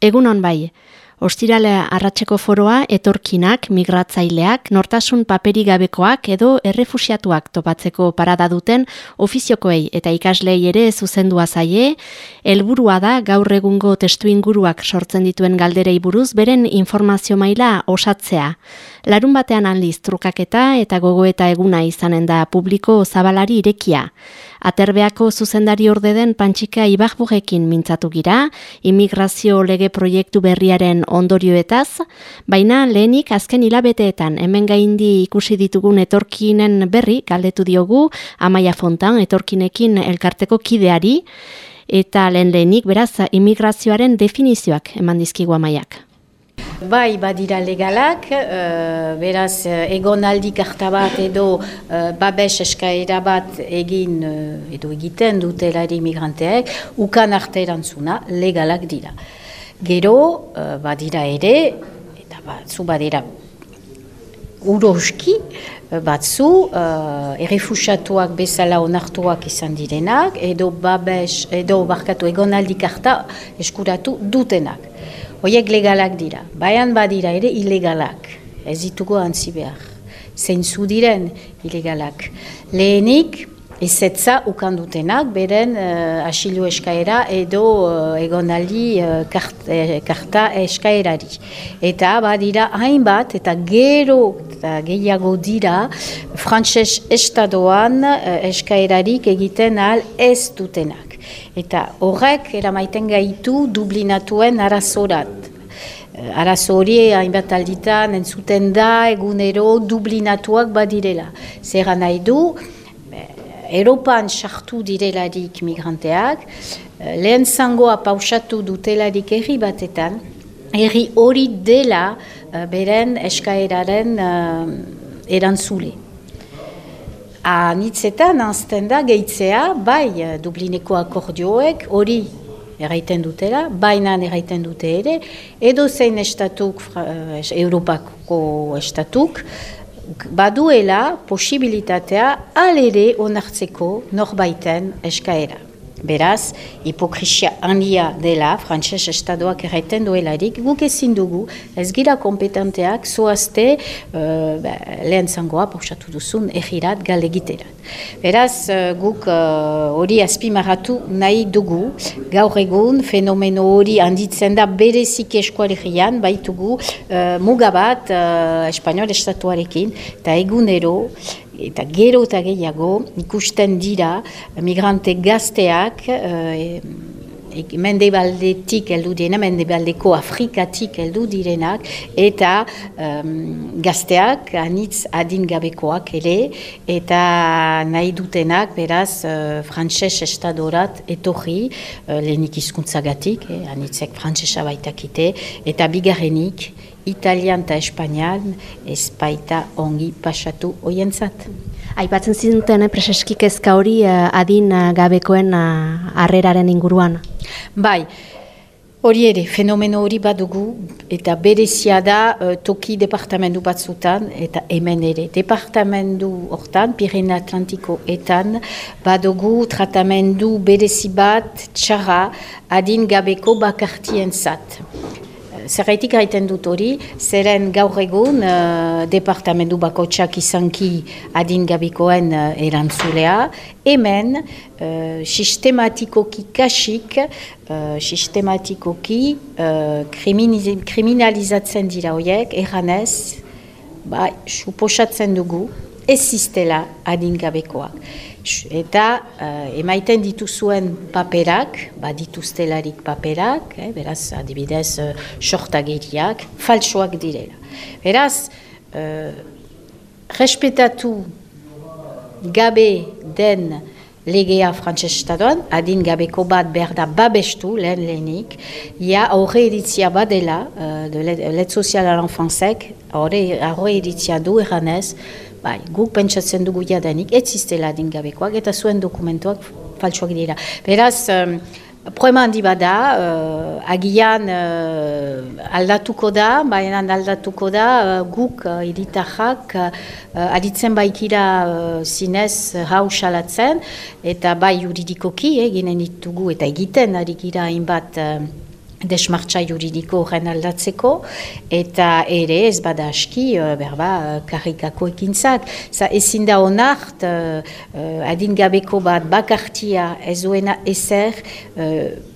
Egunon bai, Ostirale arratseko foroa etorkinak, migratzaileak, nortasun paperi gabekoak edo errefusiatuak topatzeko parada duten ofiziokoei eta ikaslei ere zuzendua zaie, helburua da gaur egungo testu inguruak sortzen dituen galderei buruz beren informazio maila osatzea. Larun batean aldiz trukaketa eta gogoeta eguna izanen da publiko zabalari irekia. Aterbeako zuzendari orde den Pantxika Ibarburekin mintzatu gira, immigrazio lege proiektu berriaren ondorioetaz, baina lehenik azken hilabeteetan hemen gaindi ikusi ditugun etorkinen berri galdetu diogu Amaia Fontan etorkinekin elkarteko kideari, eta lehen lehenik beraz immigrazioaren definizioak eman dizkigu Amaiak. Bai, badira legalak, uh, beraz, eh, egon aldi karta bat edo uh, babes eskaera bat egin edo egiten dutelari migranteek, ukan arte erantzuna legalak dira. Gero, uh, badira ere, eta batzu badira uroski, batzu, uh, errefusatuak bezala onartuak izan direnak, edo babes, edo barkatu egon aldi karta eskuratu dutenak. Hoiek legalak dira, baian badira ere ilegalak, ez ditugu antzi behar. Zein diren ilegalak. Lehenik, ezetza ukandutenak, beren uh, asilu eskaera edo uh, egonaldi uh, kart, karta eskaerari. Eta badira hainbat eta gero eta gehiago dira frantses estadoan uh, eskaerarik egiten al ez dutenak. Eta horrek eramaiten gaitu dublinatuen arazorat. Eh, arazo hori hainbat alditan entzuten da egunero dublinatuak badirela. Zer nahi du, Europan sartu direlarik migranteak, eh, lehen zangoa pausatu dutelarik erri batetan, erri hori dela eh, beren eskaeraren erantzule. Anitzetan, anzten da, gehitzea, bai eh, Dublineko akordioek hori erraiten dutela, baina erraiten dute ere, edo zein estatuk, uh, Europako estatuk, baduela posibilitatea alere onartzeko norbaiten eskaera. Beraz, hipokrisia handia dela, frantses estadoak erraiten duelarik, guk ezin dugu, ez gira kompetenteak zoazte uh, lehen zangoa pausatu duzun egirat galegiterat. Beraz, uh, guk uh, hori uh, azpimarratu nahi dugu, gaur egun fenomeno hori handitzen da berezik eskualegian, baitugu uh, mugabat uh, espanol estatuarekin, eta egunero, eta gero eta gehiago ikusten dira migrante gazteak e, mendebaldetik heldu direna, mendebaldeko Afrikatik heldu direnak, eta gazteak anitz adingabekoak ere, eta nahi dutenak, beraz, uh, frantses estadorat etorri, uh, lehenik izkuntzagatik, eh, anitzek frantsesa baitakite, eta bigarrenik, italian eta espainian ez baita ongi pasatu hoientzat. Aipatzen zinuten eh, preseskik ezka hori eh, adin eh, gabekoen eh, harreraren inguruan? Bai, hori ere, fenomeno hori badugu eta berezia da eh, toki departamentu batzutan eta hemen ere. Departamentu hortan, Pirena Atlantiko etan, badugu tratamendu berezi bat txarra adin gabeko bakartien zat zerraitik haiten dut hori, zeren gaur egun uh, departamentu bakotsak izanki adingabikoen uh, erantzulea, hemen uh, sistematikoki kasik, uh, sistematikoki uh, kriminalizatzen dira horiek, erranez, ba, suposatzen dugu, ez ziztela adingabekoak eta uh, emaiten dituzuen paperak, ba dituztelarik paperak, eh, beraz adibidez uh, sortagiriak, falsoak direla. Beraz, uh, respetatu gabe den legea frantses estatuan, adin gabeko bat behar da babestu lehen lehenik, ia aurre editzia badela, uh, de let sozial alan franzek, aurre editzia du eranez, bai, guk pentsatzen dugu jadanik, ez ziztela dingabekoak, eta zuen dokumentuak faltsuak dira. Beraz, um, Proema handi bada, uh, agian uh, aldatuko da, baina aldatuko da, uh, guk uh, iritarrak uh, aditzen baikira uh, zinez hau salatzen, eta bai juridikoki eginen ditugu eta egiten ari gira hainbat uh, desmartza juridiko horren aldatzeko, eta ere ez bada aski, uh, berba, uh, karrikako ekintzak. Za ezin da honart, uh, adingabeko bat bakartia ez duena ezer, uh,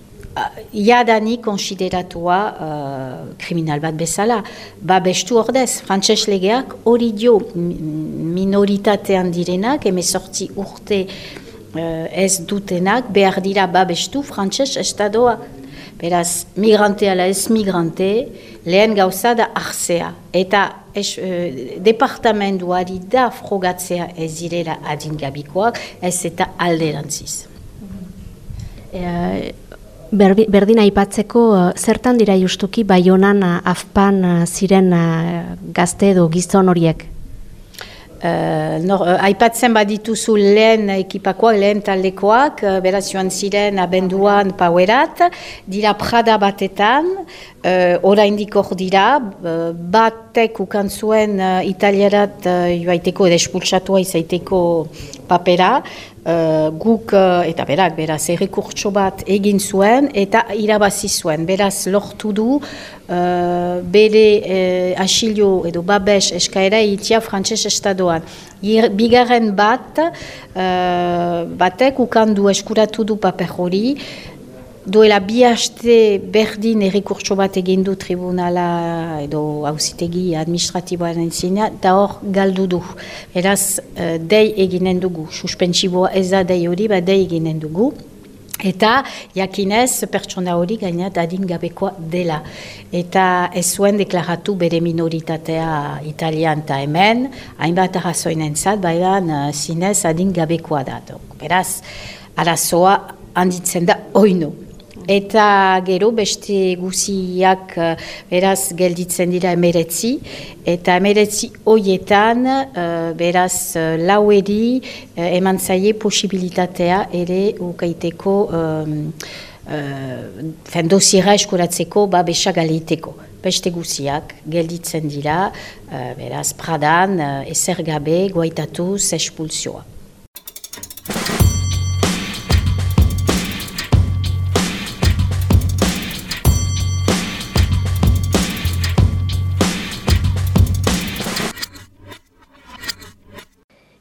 Iadani konsideratua uh, kriminal bat bezala, ba bestu ordez, frantses legeak hori dio minoritatean direnak, emezortzi urte uh, ez dutenak, behar dira ba bestu frantses estadoa Beraz, migrante ala ez migrante, lehen gauza da arzea. Eta es, uh, departamentuari da frogatzea ez direla adingabikoak, ez eta alderantziz. E, berdin aipatzeko, uh, zertan dira justuki baionan afpan ziren gazte edo gizon horiek? Uh, nor, uh, aipatzen badituzu lehen ekipakoak, lehen taldekoak, uh, beraz joan ziren abenduan pauerat, dira prada batetan, uh, oraindik hor dira, uh, batek ukan zuen uh, italiarat uh, joaiteko edo espulsatua izaiteko papera, Uh, guk uh, eta berak beraz errekurtso bat egin zuen eta irabazi zuen. Beraz lortu du uh, bere uh, asilio edo babes eskaera itia frantses estadoan. Bigarren bat uh, batek ukandu eskuratu du paper hori Duela bi haste berdin errekurtso bat egin du tribunala edo hausitegi administratiboaren zina, da hor galdu du. Eraz, uh, dei eginen dugu. Suspensiboa ez da dei hori, ba dei eginen dugu. Eta jakinez pertsona hori gainat adin gabekoa dela. Eta ez zuen deklaratu bere minoritatea italian eta hemen, hainbat arrazoinen zat, bailan uh, zinez adin gabekoa da. Beraz, arazoa handitzen da oinu. Eta gero beste guziak uh, beraz gelditzen dira emeretzi. Eta emeretzi hoietan uh, beraz uh, laueri eman zaie posibilitatea ere ukaiteko um, uh, dosiera eskuratzeko ba besagaliteko. Beste guziak gelditzen dira uh, beraz pradan uh, ezer gabe guaitatu zespulzioa.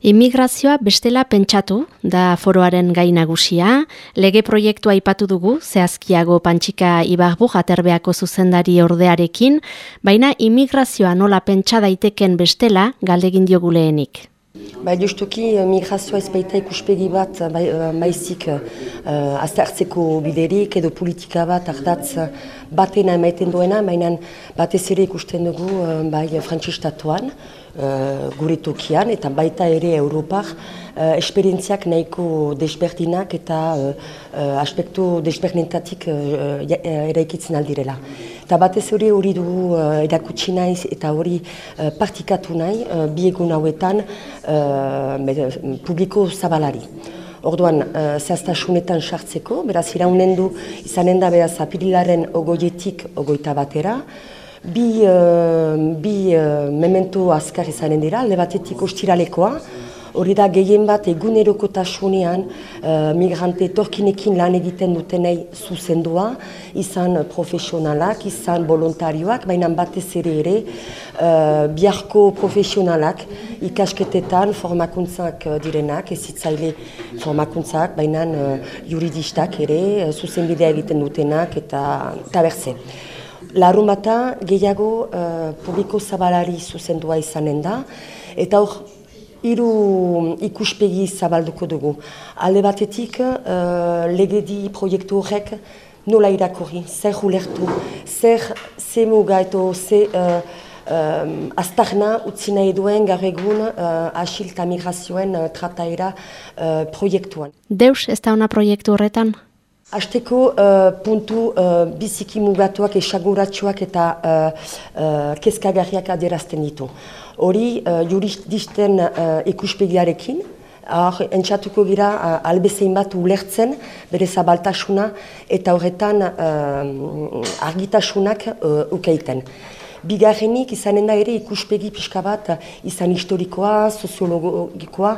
Immigrazioa bestela pentsatu da foroaren gai nagusia, lege proiektua aipatu dugu, zehazkiago pantxika ibarbu jaterbeako zuzendari ordearekin, baina immigrazioa nola pentsa daiteken bestela galdegin diogu lehenik. Ba, justuki, eh, migrazioa ezpeita ikuspegi bat bai, maizik uh, aztertzeko biderik edo politika bat ardatz batena emaiten duena, baina batez ere ikusten dugu uh, bai frantzistatuan, uh, gure tokian, eta baita ere Europar, uh, esperientziak nahiko desberdinak eta uh, aspektu desberdinetatik uh, eraikitzen aldirela. Eta batez hori hori dugu uh, erakutsi naiz eta hori uh, partikatu nahi uh, bi egun hauetan publiko zabalari. Orduan, uh, zehaztasunetan sartzeko, beraz iraunen du izanen da beraz apirilaren ogoietik ogoita batera, bi, uh, bi uh, memento azkar izanen dira, alde batetik ostiralekoa, Hori da gehien bat egunerokotasunean uh, migrante torkinekin lan egiten dutenei zuzendua, izan profesionalak, izan voluntarioak, baina batez ere ere uh, biharko profesionalak ikasketetan formakuntzak uh, direnak, ezitzaile formakuntzak, baina uh, juridistak ere, uh, zuzenbidea egiten dutenak eta taberze. Larun bata gehiago uh, publiko zabalari zuzendua izanen da, eta hor Hiru ikuspegi zabalduko dugu. Alde batetik, uh, legedi proiektu horrek nola irakorri, zer hulertu, zer zemuga eto ze uh, um, aztarna utzi nahi duen gaur egun uh, asil eta migrazioen uh, trataera uh, proiektuan. Deus ez da ona proiektu horretan? Azteko uh, puntu uh, biziki mugatuak esaguratsuak eta uh, uh, kezkagarriak adierazten ditu hori uh, juridisten uh, ikuspegiarekin, Hor, entxatuko gira, uh, albezein bat ulertzen, bere zabaltasuna, eta horretan uh, argitasunak uh, ukeiten. Bigarrenik, izanen da ere ikuspegi pixka bat, izan historikoa, soziologikoa,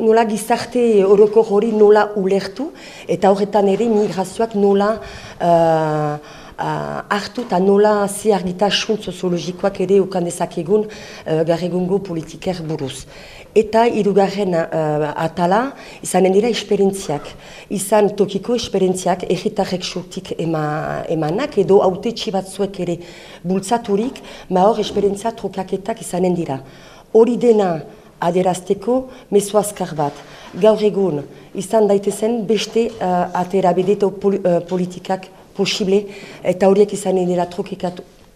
nola gizarte oroko hori nola ulertu, eta horretan ere migrazioak nola uh, hartu eta nola ze argitasun soziologikoak ere ukan dezakegun uh, garregungo politiker buruz. Eta irugarren uh, atala izanen dira esperientziak. Izan tokiko esperientziak egitarrek sortik ema, emanak edo haute batzuek ere bultzaturik, ma hor esperientzia trokaketak izanen dira. Hori dena aderazteko mesu azkar bat. Gaur egun, izan daitezen beste uh, atera bedeto pol, uh, politikak posible, eta horiek izan dira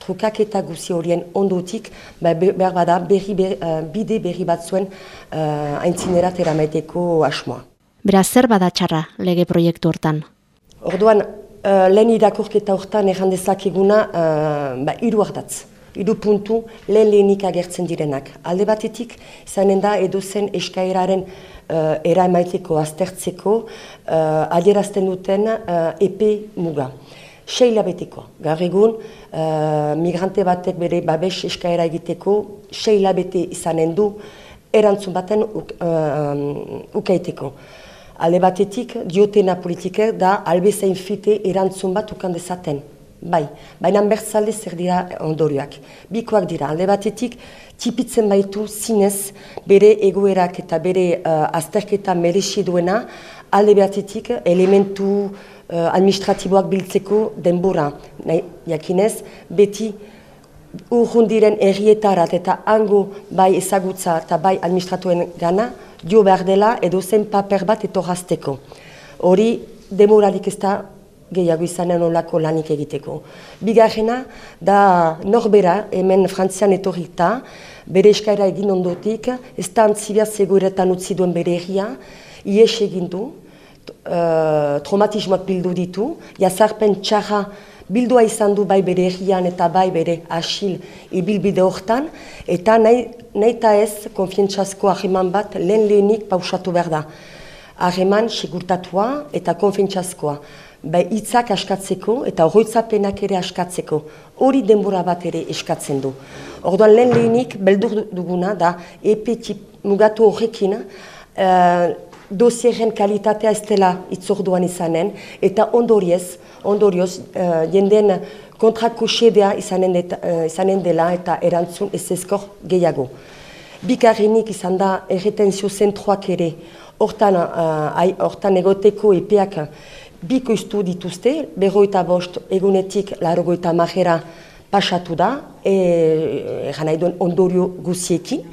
trukaketa guzi horien ondotik, ba, behar bada berri, ber, uh, bide berri bat zuen uh, aintzinera teramaiteko asmoa. Beraz, zer bada txarra lege proiektu hortan? Orduan, uh, lehen irakurketa hortan errandezak uh, ba, iru ardatz idu puntu lehen lehenik agertzen direnak. Alde batetik, izanen da edozen eskaeraren uh, era aztertzeko, uh, adierazten duten uh, epe muga. Seila beteko. Gaur egun, uh, migrante batek bere babes eskaera egiteko, seila bete izanen du, erantzun baten uk, uh, ukaiteko. Alde batetik, diotena politika da albezain fite erantzun bat ukan dezaten. Bai, baina bertzalde zer dira ondorioak. Bikoak dira, alde batetik, tipitzen baitu zinez bere egoerak eta bere uh, azterketa merexi duena, alde batetik elementu uh, administratiboak biltzeko denbora. Jakinez, beti urrundiren errietarat eta hango bai ezagutza eta bai administratuen gana, dio behar dela edo zen paper bat etorazteko. Hori, demoralik ez da gehiago izanen olako lanik egiteko. Bigarrena, da norbera, hemen frantzian etorrita, bere eskaira egin ondotik, ez da antzibia zegoeretan utzi duen bere egia, ies egin du, uh, traumatismoak bildu ditu, jazarpen txarra bildua izan du bai bere egian eta bai bere asil ibilbide hortan, eta nahi, nahi ta ez konfientzazko ahiman bat lehen lehenik pausatu behar da. Ahiman sigurtatua eta konfientzazkoa bai hitzak askatzeko eta horretzapenak ere askatzeko. Hori denbora bat ere eskatzen du. Orduan lehen lehenik beldur duguna da epetip mugatu horrekin uh, dosieren kalitatea ez dela itzorduan izanen eta ondoriez, ondorioz uh, jenden kontrako sedea izanen, uh, izanen dela eta erantzun ez ezkor gehiago. Bikarrenik izan da erretenzio zentroak ere hortan, uh, egoteko epeak bikoiztu dituzte, berroita bost egunetik largoita majera pasatu da, e, nahi ondorio guziekin,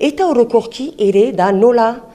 eta horrekorki ere da nola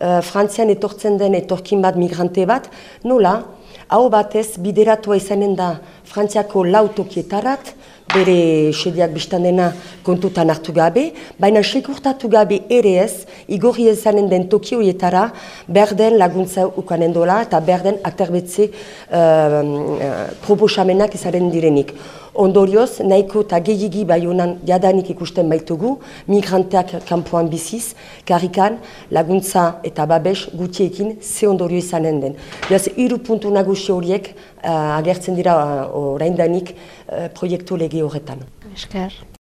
uh, Frantzian etortzen den etorkin bat migrante bat, nola hau batez bideratua izanen da Frantziako lautokietarat, bere sediak biztan dena kontutan hartu gabe, baina sekurtatu gabe ere ez, igorri ezanen den tokioietara, berden laguntza ukanen dola eta berden aterbetze uh, uh, proposamenak izaren direnik. Ondorioz, nahiko eta gehiagi bai honan jadanik ikusten baitugu, migranteak kanpoan biziz, karrikan laguntza eta babes gutiekin ze ondorio izanen den. Beraz, iru puntu nagusi horiek uh, agertzen dira uh, oraindanik uh, proiektu lege horretan. Esker.